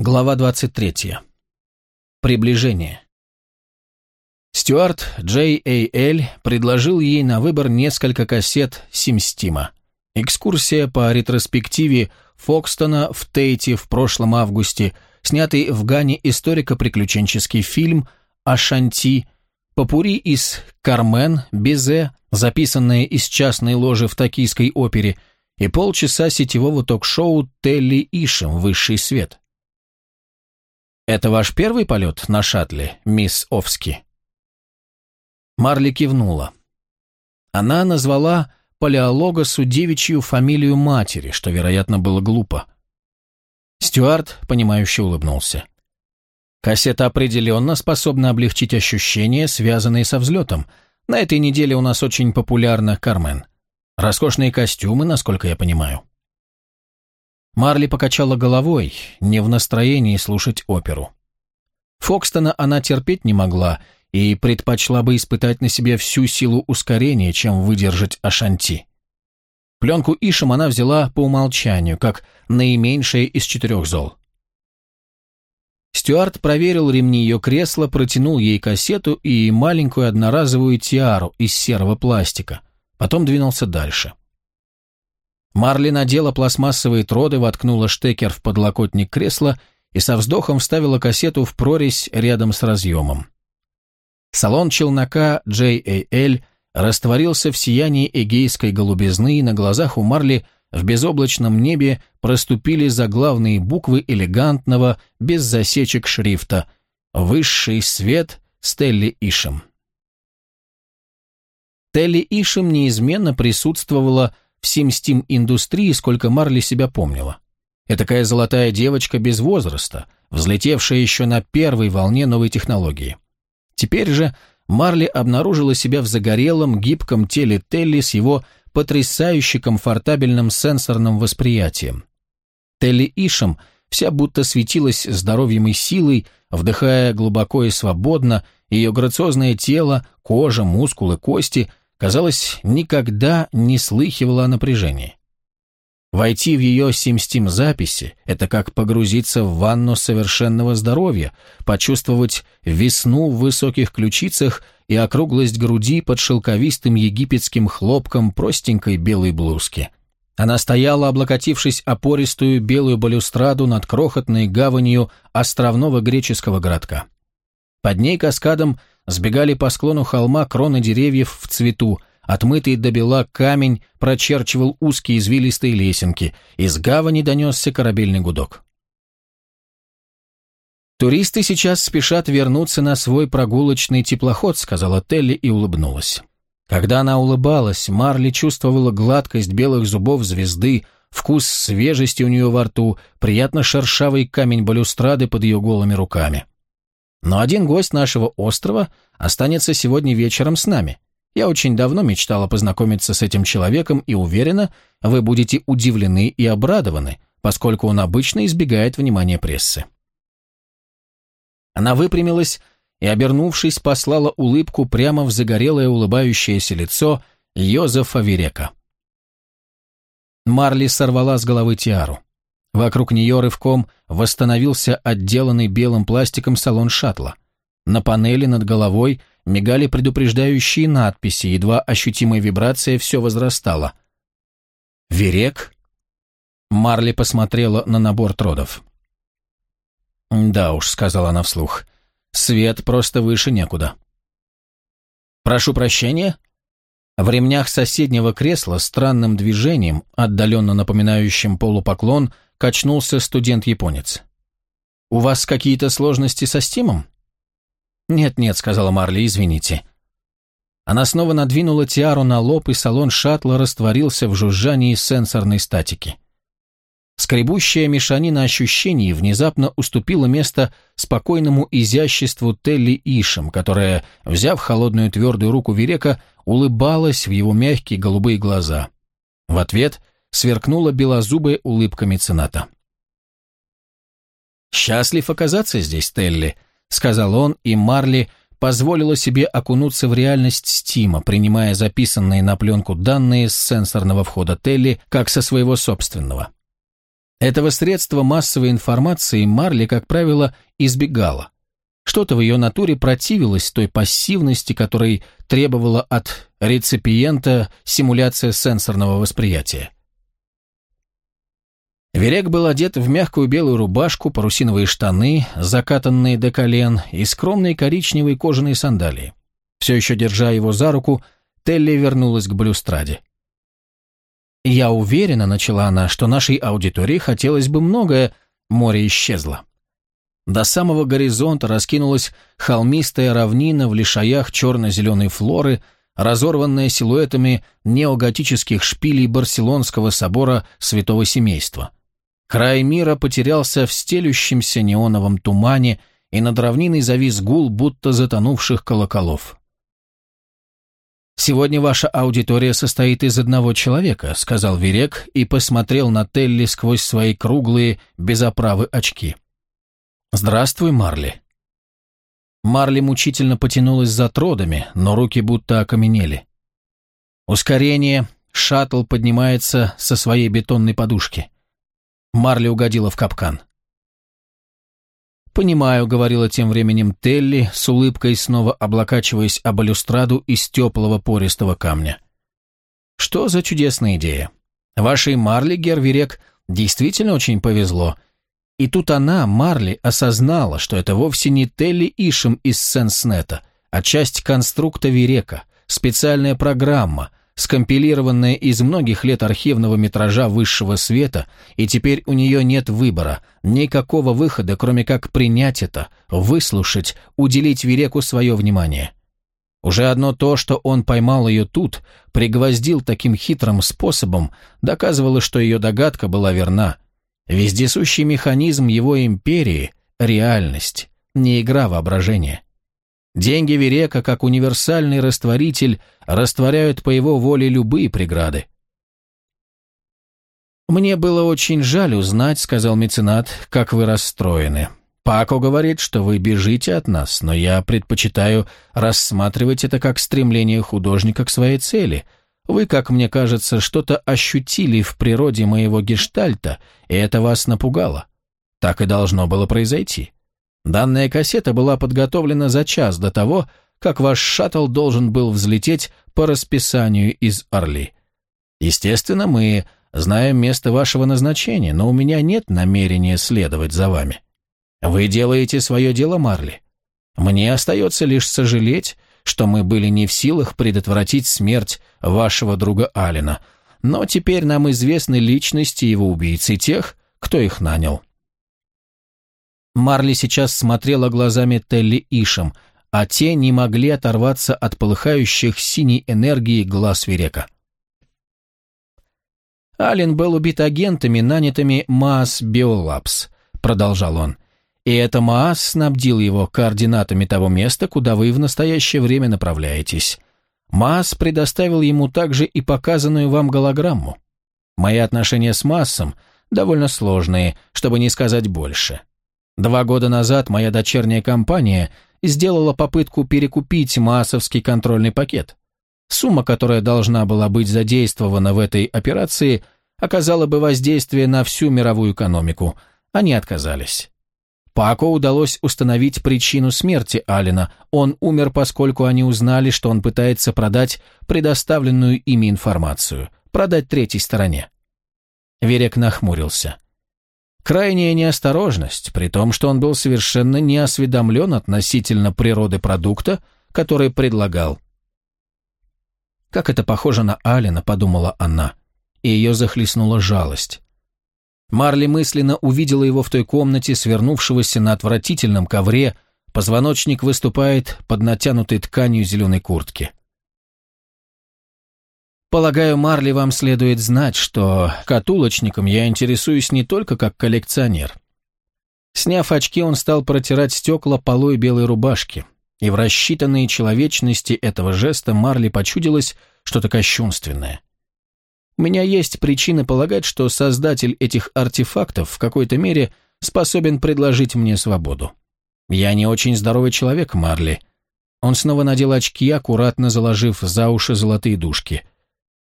Глава 23. Приближение. Стюарт J.A.L. предложил ей на выбор несколько кассет Симстима. Экскурсия по ретроспективе Фокстона в Тейте в прошлом августе, снятый в Гане историко-приключенческий фильм «Ашанти», попури из «Кармен», «Безе», записанные из частной ложи в токийской опере, и полчаса сетевого ток-шоу «Телли Ишем. Высший свет». «Это ваш первый полет на шаттле, мисс Овски?» Марли кивнула. Она назвала палеологосу девичью фамилию матери, что, вероятно, было глупо. Стюарт, понимающе улыбнулся. Кассета определенно способна облегчить ощущения, связанные со взлетом. На этой неделе у нас очень популярна Кармен. Роскошные костюмы, насколько я понимаю. Марли покачала головой, не в настроении слушать оперу. Фокстона она терпеть не могла и предпочла бы испытать на себе всю силу ускорения, чем выдержать Ашанти. Пленку Ишем она взяла по умолчанию, как наименьшее из четырех зол. Стюарт проверил ремни ее кресла, протянул ей кассету и маленькую одноразовую тиару из серого пластика, потом двинулся дальше. Марли надела пластмассовые троды, воткнула штекер в подлокотник кресла и со вздохом вставила кассету в прорезь рядом с разъемом. Салон челнока JAL растворился в сиянии эгейской голубизны, и на глазах у Марли в безоблачном небе проступили заглавные буквы элегантного, без засечек шрифта «Высший свет Стелли Ишем». Телли Ишем неизменно присутствовала в симстим-индустрии, сколько Марли себя помнила. Этакая золотая девочка без возраста, взлетевшая еще на первой волне новой технологии. Теперь же Марли обнаружила себя в загорелом, гибком теле Телли с его потрясающе комфортабельным сенсорным восприятием. Телли Ишем вся будто светилась здоровьем и силой, вдыхая глубоко и свободно, ее грациозное тело, кожа, мускулы, кости казалось, никогда не слыхивала о напряжении. Войти в ее симстим записи – это как погрузиться в ванну совершенного здоровья, почувствовать весну в высоких ключицах и округлость груди под шелковистым египетским хлопком простенькой белой блузки. Она стояла, облокотившись опористую белую балюстраду над крохотной гаванью островного греческого городка. Под ней каскадом сбегали по склону холма кроны деревьев в цвету, отмытый до бела камень прочерчивал узкие извилистые лесенки, из гавани донесся корабельный гудок. «Туристы сейчас спешат вернуться на свой прогулочный теплоход», сказала Телли и улыбнулась. Когда она улыбалась, Марли чувствовала гладкость белых зубов звезды, вкус свежести у нее во рту, приятно шершавый камень балюстрады под ее голыми руками. Но один гость нашего острова останется сегодня вечером с нами. Я очень давно мечтала познакомиться с этим человеком и уверена, вы будете удивлены и обрадованы, поскольку он обычно избегает внимания прессы. Она выпрямилась и, обернувшись, послала улыбку прямо в загорелое улыбающееся лицо Йозефа Верека. Марли сорвала с головы тиару. Вокруг нее рывком восстановился отделанный белым пластиком салон шаттла. На панели над головой мигали предупреждающие надписи, едва ощутимая вибрация все возрастала. «Верек?» Марли посмотрела на набор тродов. «Да уж», — сказала она вслух, — «свет просто выше некуда». «Прошу прощения?» В ремнях соседнего кресла странным движением, отдаленно напоминающим полупоклон, качнулся студент-японец. «У вас какие-то сложности со стимом?» «Нет-нет», — сказала Марли, — «извините». Она снова надвинула тиару на лоб, и салон шаттла растворился в жужжании сенсорной статики. Скребущая мешанина ощущений внезапно уступила место спокойному изяществу Телли Ишем, которая, взяв холодную твердую руку Верека, улыбалась в его мягкие голубые глаза. В ответ сверкнула белозубая улыбка мецената. «Счастлив оказаться здесь, Телли», — сказал он, и Марли позволила себе окунуться в реальность Стима, принимая записанные на пленку данные с сенсорного входа Телли, как со своего собственного. Этого средства массовой информации Марли, как правило, избегала. Что-то в ее натуре противилось той пассивности, которой требовала от реципиента симуляция сенсорного восприятия. Верек был одет в мягкую белую рубашку, парусиновые штаны, закатанные до колен и скромные коричневые кожаные сандалии. Все еще держа его за руку, Телли вернулась к балюстраде. «Я уверена», — начала она, — «что нашей аудитории хотелось бы многое, море исчезло». До самого горизонта раскинулась холмистая равнина в лишаях черно-зеленой флоры, разорванная силуэтами неоготических шпилей Барселонского собора Святого Семейства. Край мира потерялся в стелющемся неоновом тумане, и над равниной завис гул, будто затонувших колоколов. «Сегодня ваша аудитория состоит из одного человека», — сказал Верек и посмотрел на Телли сквозь свои круглые, без оправы очки. «Здравствуй, Марли». Марли мучительно потянулась за тродами, но руки будто окаменели. Ускорение, шаттл поднимается со своей бетонной подушки. Марли угодила в капкан. «Понимаю», — говорила тем временем Телли, с улыбкой снова облокачиваясь об балюстраду из теплого пористого камня. «Что за чудесная идея? Вашей Марли, Гервирек, действительно очень повезло, и тут она, Марли, осознала, что это вовсе не Телли Ишем из Сенснета, а часть конструкта Вирека, специальная программа, скомпилированная из многих лет архивного метража высшего света, и теперь у нее нет выбора, никакого выхода, кроме как принять это, выслушать, уделить Виреку свое внимание. Уже одно то, что он поймал ее тут, пригвоздил таким хитрым способом, доказывало, что ее догадка была верна – Вездесущий механизм его империи – реальность, не игра воображения. Деньги Верека, как универсальный растворитель, растворяют по его воле любые преграды. «Мне было очень жаль узнать», — сказал меценат, — «как вы расстроены. Пако говорит, что вы бежите от нас, но я предпочитаю рассматривать это как стремление художника к своей цели — вы, как мне кажется, что-то ощутили в природе моего гештальта, и это вас напугало. Так и должно было произойти. Данная кассета была подготовлена за час до того, как ваш шаттл должен был взлететь по расписанию из Орли. Естественно, мы знаем место вашего назначения, но у меня нет намерения следовать за вами. Вы делаете свое дело, Марли. Мне остается лишь сожалеть, что мы были не в силах предотвратить смерть вашего друга Алина, но теперь нам известны личности его убийц и тех, кто их нанял. Марли сейчас смотрела глазами Телли Ишем, а те не могли оторваться от полыхающих синей энергии глаз Верека. «Ален был убит агентами, нанятыми Маас Биолапс», — продолжал он. И это Маас снабдил его координатами того места, куда вы в настоящее время направляетесь. Маас предоставил ему также и показанную вам голограмму. Мои отношения с Массом довольно сложные, чтобы не сказать больше. Два года назад моя дочерняя компания сделала попытку перекупить массовский контрольный пакет. Сумма, которая должна была быть задействована в этой операции, оказала бы воздействие на всю мировую экономику. Они отказались. Пако удалось установить причину смерти Алина. Он умер, поскольку они узнали, что он пытается продать предоставленную ими информацию, продать третьей стороне. Верек нахмурился. Крайняя неосторожность, при том, что он был совершенно не осведомлен относительно природы продукта, который предлагал. «Как это похоже на Алина», — подумала она, и ее захлестнула жалость. Марли мысленно увидела его в той комнате, свернувшегося на отвратительном ковре, позвоночник выступает под натянутой тканью зеленой куртки. Полагаю, Марли, вам следует знать, что катулочником я интересуюсь не только как коллекционер. Сняв очки, он стал протирать стекла полой белой рубашки, и в рассчитанной человечности этого жеста Марли почудилось что-то кощунственное. У меня есть причины полагать, что создатель этих артефактов в какой-то мере способен предложить мне свободу. Я не очень здоровый человек, Марли. Он снова надел очки, аккуратно заложив за уши золотые дужки.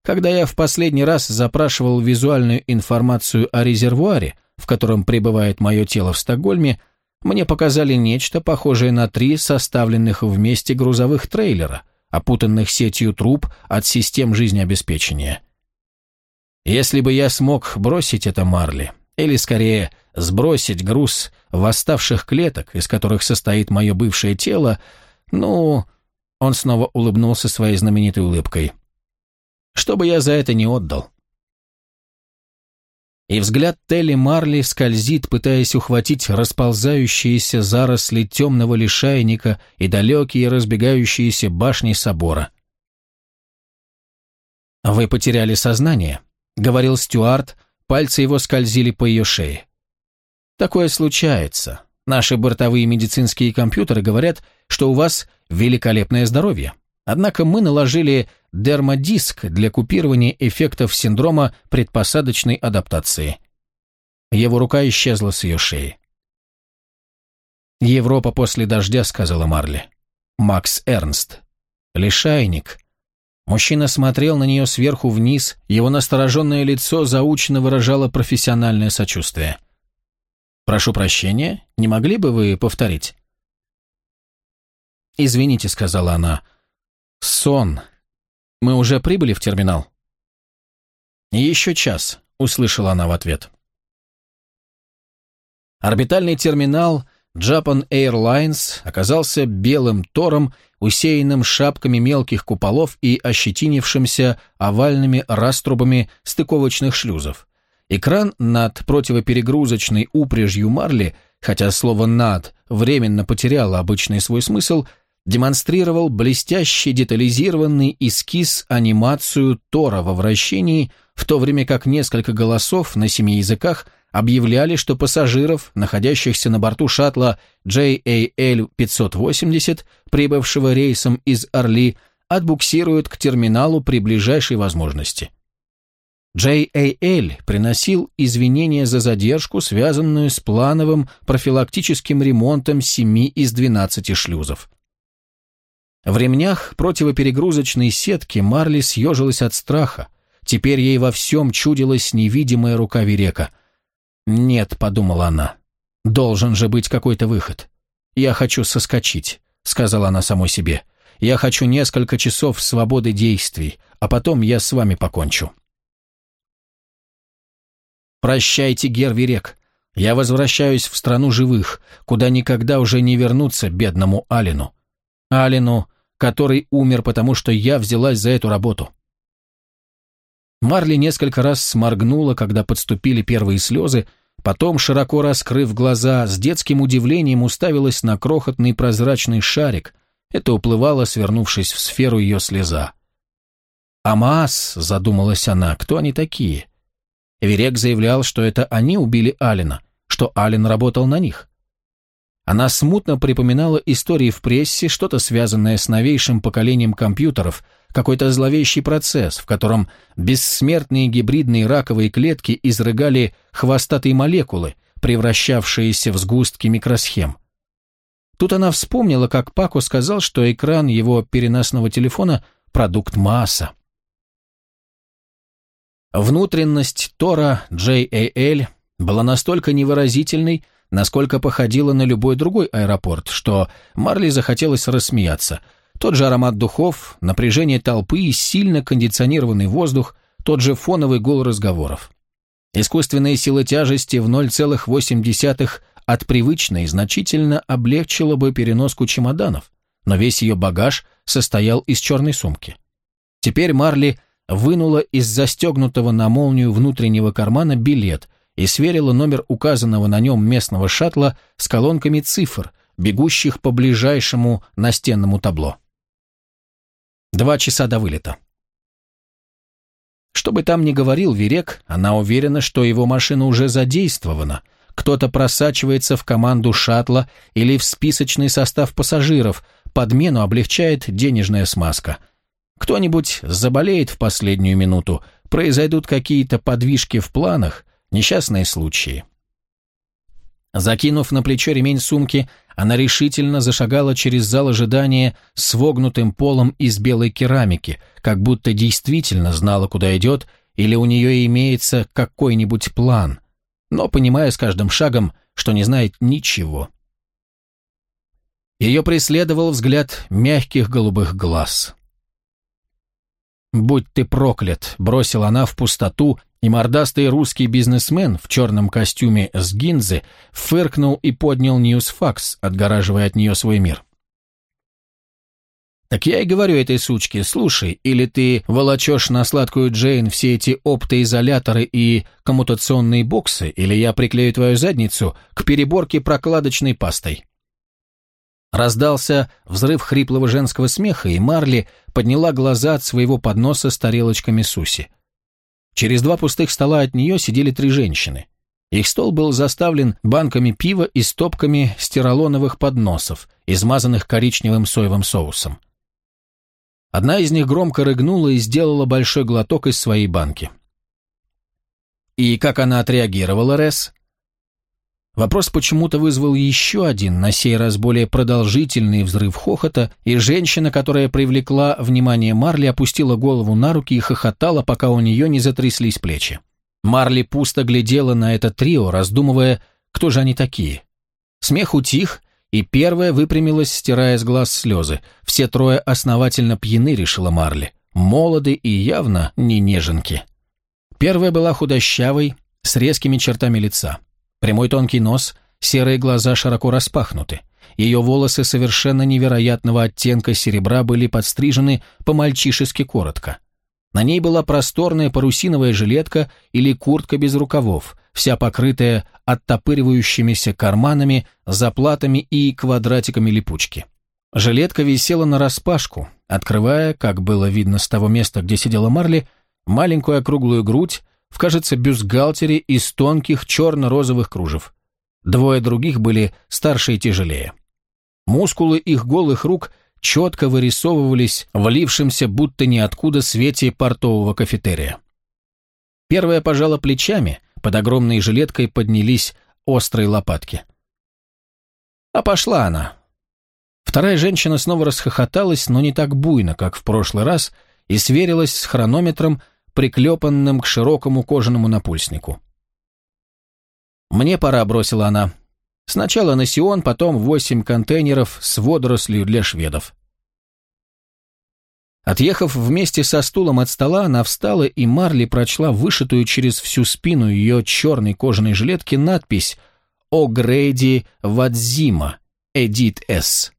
Когда я в последний раз запрашивал визуальную информацию о резервуаре, в котором пребывает мое тело в Стокгольме, мне показали нечто похожее на три составленных вместе грузовых трейлера, опутанных сетью труб от систем жизнеобеспечения. Если бы я смог бросить это Марли, или скорее сбросить груз восставших клеток, из которых состоит мое бывшее тело, ну... Он снова улыбнулся своей знаменитой улыбкой. Что бы я за это не отдал? И взгляд Телли Марли скользит, пытаясь ухватить расползающиеся заросли темного лишайника и далекие разбегающиеся башни собора. «Вы потеряли сознание», — говорил Стюарт, пальцы его скользили по ее шее. «Такое случается. Наши бортовые медицинские компьютеры говорят, что у вас великолепное здоровье. Однако мы наложили дермодиск для купирования эффектов синдрома предпосадочной адаптации. Его рука исчезла с ее шеи. «Европа после дождя», — сказала Марли. «Макс Эрнст. Лишайник». Мужчина смотрел на нее сверху вниз, его настороженное лицо заучно выражало профессиональное сочувствие. «Прошу прощения, не могли бы вы повторить?» «Извините», — сказала она. «Сон. Мы уже прибыли в терминал?» «Еще час», — услышала она в ответ. Орбитальный терминал Japan Airlines оказался белым тором, усеянным шапками мелких куполов и ощетинившимся овальными раструбами стыковочных шлюзов. Экран над противоперегрузочной упряжью Марли, хотя слово «над» временно потеряло обычный свой смысл, демонстрировал блестящий детализированный эскиз анимацию Тора во вращении, в то время как несколько голосов на семи языках объявляли, что пассажиров, находящихся на борту шаттла JAL-580, прибывшего рейсом из Орли, отбуксируют к терминалу при ближайшей возможности. JAL приносил извинения за задержку, связанную с плановым профилактическим ремонтом 7 из 12 шлюзов. В ремнях противоперегрузочной сетки Марли съежилась от страха. Теперь ей во всем чудилась невидимая рука Верека. «Нет», — подумала она, — «должен же быть какой-то выход. Я хочу соскочить», — сказала она самой себе. «Я хочу несколько часов свободы действий, а потом я с вами покончу». «Прощайте, Гервирек. Я возвращаюсь в страну живых, куда никогда уже не вернуться бедному Алину. Алину, который умер, потому что я взялась за эту работу». Марли несколько раз сморгнула, когда подступили первые слезы, потом, широко раскрыв глаза, с детским удивлением уставилась на крохотный прозрачный шарик. Это уплывало, свернувшись в сферу ее слеза. «Амаас», — задумалась она, — «кто они такие?» Верек заявлял, что это они убили Алина, что Алин работал на них. Она смутно припоминала истории в прессе, что-то связанное с новейшим поколением компьютеров, какой-то зловещий процесс, в котором бессмертные гибридные раковые клетки изрыгали хвостатые молекулы, превращавшиеся в сгустки микросхем. Тут она вспомнила, как Пако сказал, что экран его переносного телефона – продукт масса. Внутренность Тора JAL была настолько невыразительной, насколько походила на любой другой аэропорт, что Марли захотелось рассмеяться. Тот же аромат духов, напряжение толпы и сильно кондиционированный воздух, тот же фоновый гул разговоров. Искусственная сила тяжести в 0,8 от привычной значительно облегчила бы переноску чемоданов, но весь ее багаж состоял из черной сумки. Теперь Марли вынула из застегнутого на молнию внутреннего кармана билет и сверила номер указанного на нем местного шаттла с колонками цифр, бегущих по ближайшему настенному табло. Два часа до вылета. Что бы там ни говорил Верек, она уверена, что его машина уже задействована. Кто-то просачивается в команду шаттла или в списочный состав пассажиров, подмену облегчает денежная смазка – кто-нибудь заболеет в последнюю минуту, произойдут какие-то подвижки в планах, несчастные случаи. Закинув на плечо ремень сумки, она решительно зашагала через зал ожидания с вогнутым полом из белой керамики, как будто действительно знала, куда идет, или у нее имеется какой-нибудь план, но понимая с каждым шагом, что не знает ничего. Ее преследовал взгляд мягких голубых глаз. «Будь ты проклят!» – бросила она в пустоту, и мордастый русский бизнесмен в черном костюме с гинзы фыркнул и поднял ньюсфакс, отгораживая от нее свой мир. «Так я и говорю этой сучке, слушай, или ты волочешь на сладкую Джейн все эти оптоизоляторы и коммутационные боксы, или я приклею твою задницу к переборке прокладочной пастой». Раздался взрыв хриплого женского смеха, и Марли подняла глаза от своего подноса с тарелочками суси. Через два пустых стола от нее сидели три женщины. Их стол был заставлен банками пива и стопками стиролоновых подносов, измазанных коричневым соевым соусом. Одна из них громко рыгнула и сделала большой глоток из своей банки. «И как она отреагировала, Ресс?» Вопрос почему-то вызвал еще один, на сей раз более продолжительный взрыв хохота, и женщина, которая привлекла внимание Марли, опустила голову на руки и хохотала, пока у нее не затряслись плечи. Марли пусто глядела на это трио, раздумывая, кто же они такие. Смех утих, и первая выпрямилась, стирая с глаз слезы. Все трое основательно пьяны, решила Марли. Молоды и явно не неженки. Первая была худощавой, с резкими чертами лица. Прямой тонкий нос, серые глаза широко распахнуты. Ее волосы совершенно невероятного оттенка серебра были подстрижены по-мальчишески коротко. На ней была просторная парусиновая жилетка или куртка без рукавов, вся покрытая оттопыривающимися карманами, заплатами и квадратиками липучки. Жилетка висела на распашку, открывая, как было видно с того места, где сидела Марли, маленькую округлую грудь, в, кажется, бюстгальтере из тонких черно-розовых кружев. Двое других были старше и тяжелее. Мускулы их голых рук четко вырисовывались в будто ниоткуда свете портового кафетерия. Первая пожала плечами, под огромной жилеткой поднялись острые лопатки. А пошла она. Вторая женщина снова расхохоталась, но не так буйно, как в прошлый раз, и сверилась с хронометром, приклепанным к широкому кожаному напульснику. «Мне пора», — бросила она. «Сначала на Сион, потом восемь контейнеров с водорослью для шведов». Отъехав вместе со стулом от стола, она встала, и Марли прочла вышитую через всю спину ее черной кожаной жилетки надпись «О Грейди Вадзима, Эдит С».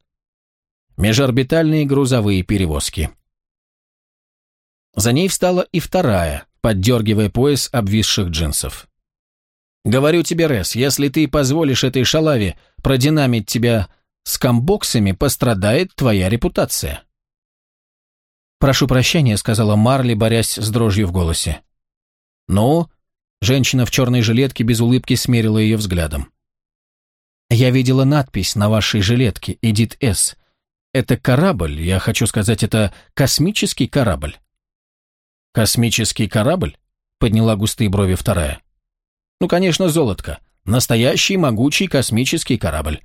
Межорбитальные грузовые перевозки. За ней встала и вторая, поддергивая пояс обвисших джинсов. «Говорю тебе, Рес, если ты позволишь этой шалаве продинамить тебя с комбоксами, пострадает твоя репутация». «Прошу прощения», — сказала Марли, борясь с дрожью в голосе. «Ну?» — женщина в черной жилетке без улыбки смерила ее взглядом. «Я видела надпись на вашей жилетке, Эдит С. Это корабль, я хочу сказать, это космический корабль». «Космический корабль?» — подняла густые брови вторая. «Ну, конечно, золотко. Настоящий могучий космический корабль».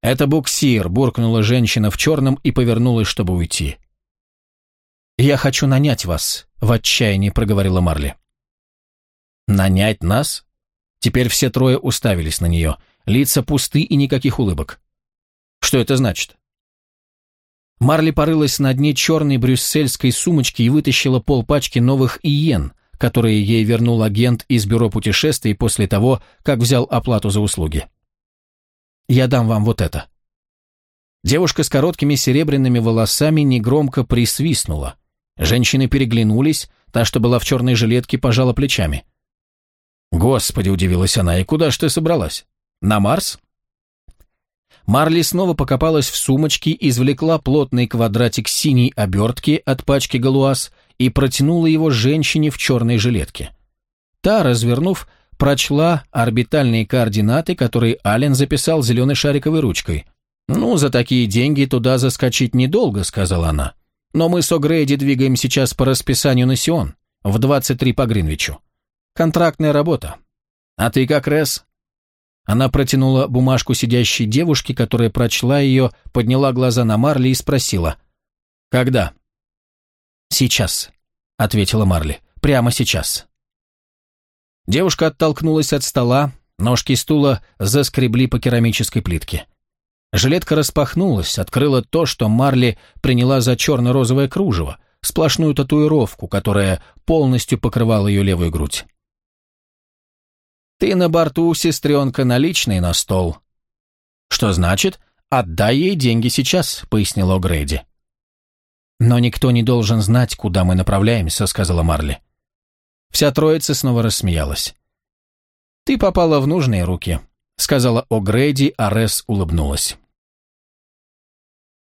«Это буксир», — буркнула женщина в черном и повернулась, чтобы уйти. «Я хочу нанять вас», — в отчаянии проговорила Марли. «Нанять нас?» Теперь все трое уставились на нее. Лица пусты и никаких улыбок. «Что это значит?» Марли порылась на дне черной брюссельской сумочки и вытащила полпачки новых иен, которые ей вернул агент из бюро путешествий после того, как взял оплату за услуги. «Я дам вам вот это». Девушка с короткими серебряными волосами негромко присвистнула. Женщины переглянулись, та, что была в черной жилетке, пожала плечами. «Господи!» – удивилась она, – «и куда ж ты собралась? На Марс?» Марли снова покопалась в сумочке, извлекла плотный квадратик синей обертки от пачки галуаз и протянула его женщине в черной жилетке. Та, развернув, прочла орбитальные координаты, которые Ален записал зеленой шариковой ручкой. «Ну, за такие деньги туда заскочить недолго», — сказала она. «Но мы с О'Грейди двигаем сейчас по расписанию на Сион, в 23 по Гринвичу. Контрактная работа. А ты как, Ресс?» Она протянула бумажку сидящей девушке, которая прочла ее, подняла глаза на Марли и спросила. «Когда?» «Сейчас», — ответила Марли. «Прямо сейчас». Девушка оттолкнулась от стола, ножки стула заскребли по керамической плитке. Жилетка распахнулась, открыла то, что Марли приняла за черно-розовое кружево, сплошную татуировку, которая полностью покрывала ее левую грудь. «Ты на борту, сестренка, наличные на стол». «Что значит? Отдай ей деньги сейчас», — пояснила Грейди. «Но никто не должен знать, куда мы направляемся», — сказала Марли. Вся троица снова рассмеялась. «Ты попала в нужные руки», — сказала О'Грейди, а Рес улыбнулась.